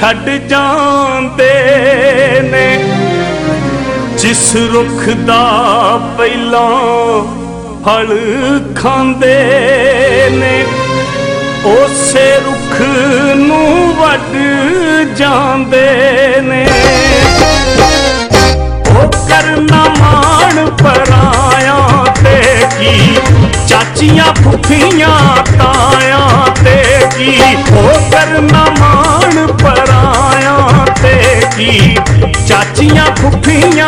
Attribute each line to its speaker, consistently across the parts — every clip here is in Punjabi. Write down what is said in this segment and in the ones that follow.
Speaker 1: ਛੱਡ ਜਾਂਦੇ ਨੇ। ਜਿਸ ਰੁੱਖ ਦਾ ਪਹਿਲਾਂ ਫਲ ਖਾਂਦੇ ਨੇ, ਉਸੇ ਰੁੱਖ ਨੂੰ ਵੱਡ ਜਾਂਦੇ ਨੇ। ਉਹ ਕਰਨਾ ਮਾਣ ਪਰਾਇਆ ਤੇ ਕੀ, ਚਾਚੀਆਂ ਫੁੱਫੀਆਂ Pinha.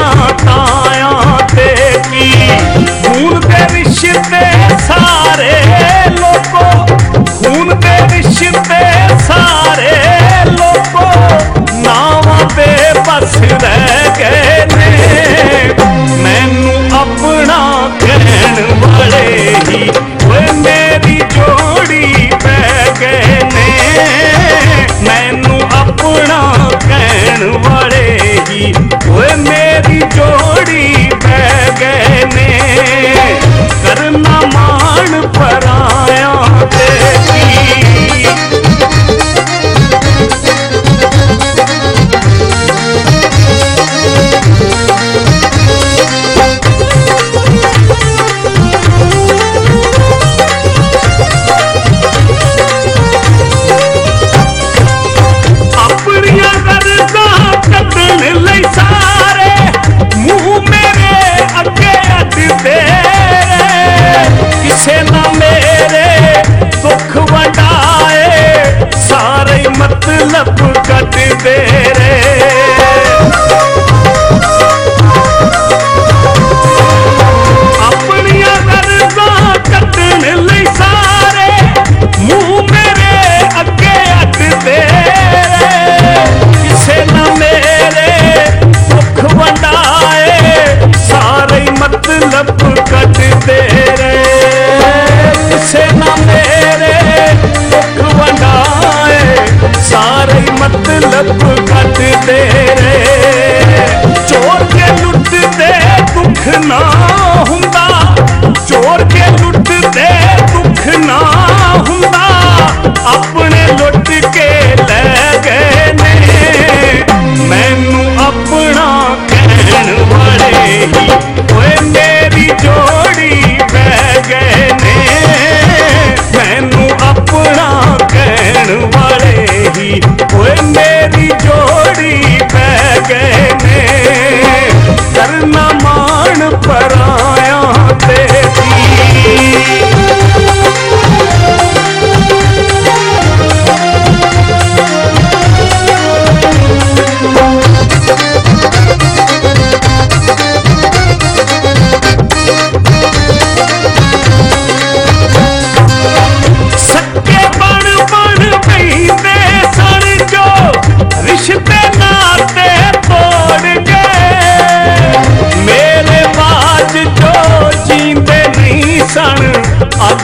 Speaker 1: 아프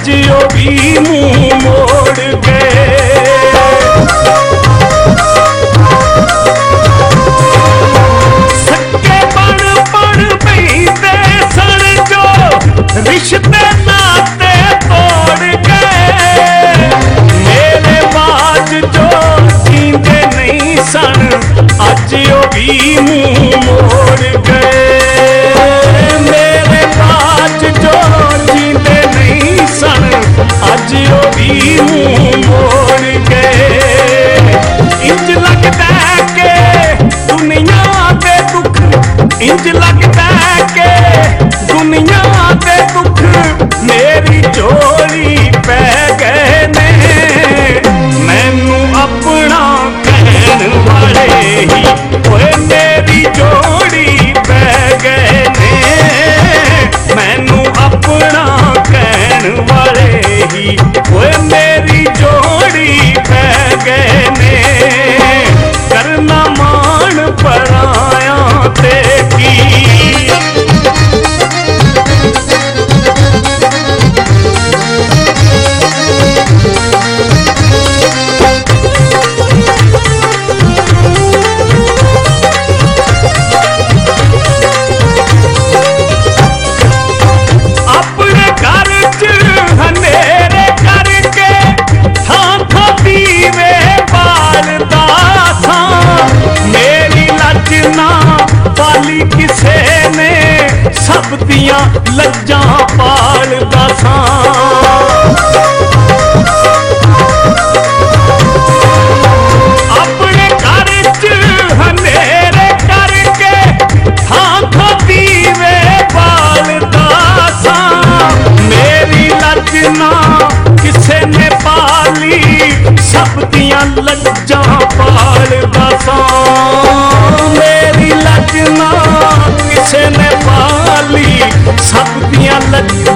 Speaker 1: ਜਿਉ ਵੀ ਮੂੰਹ ਮੋੜ ਗਏ ਰਿਸ਼ਤੇ ஒன்றே ਕਿਸੇ ਨੇ ਸਭ ਦੀਆਂ ਲੱਜਾਂ ਪਾਲਦਾ ਸਾਂ।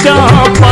Speaker 1: Shop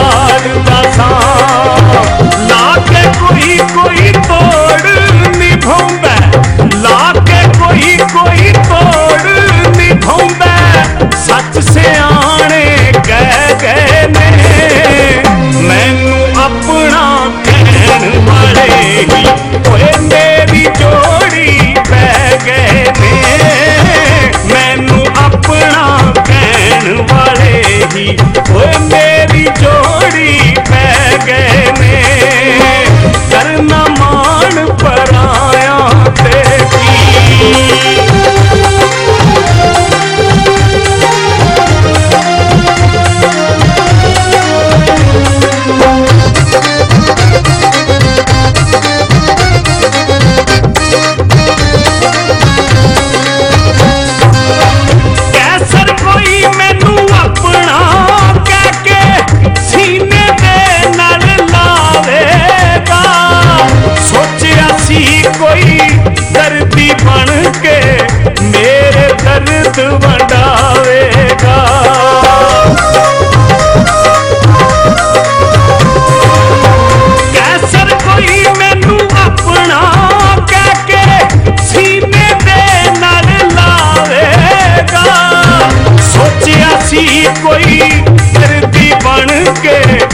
Speaker 1: के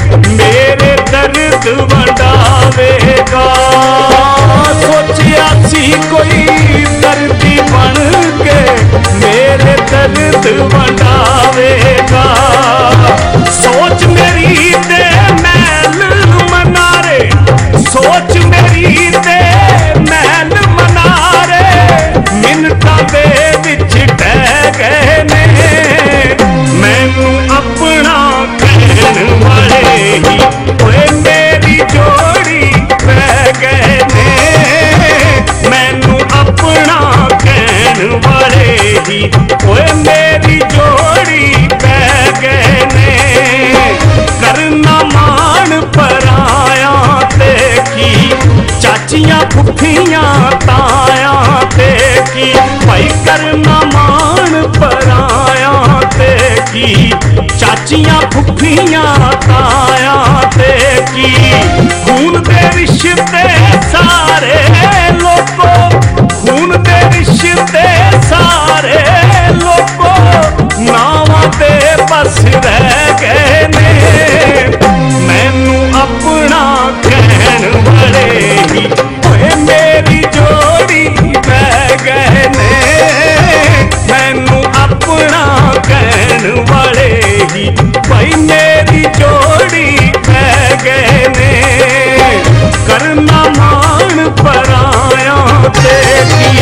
Speaker 1: ਬੱਚੀਆਂ ਭੁੱਖੀਆਂ ਤਾਇਆ ਤੇ ਕੀ? ਭਾਈ ਕਰਨਾ ਮਾਣ ਪਰਾਇਆ ਤੇ ਕੀ? ਚਾਚੀਆਂ ਭੁੱਖੀਆਂ ਤਾਇਆ ਤੇ ਕੀ? ਖੂਨ ਤੇ ਰਿਸ਼ਤੇ ser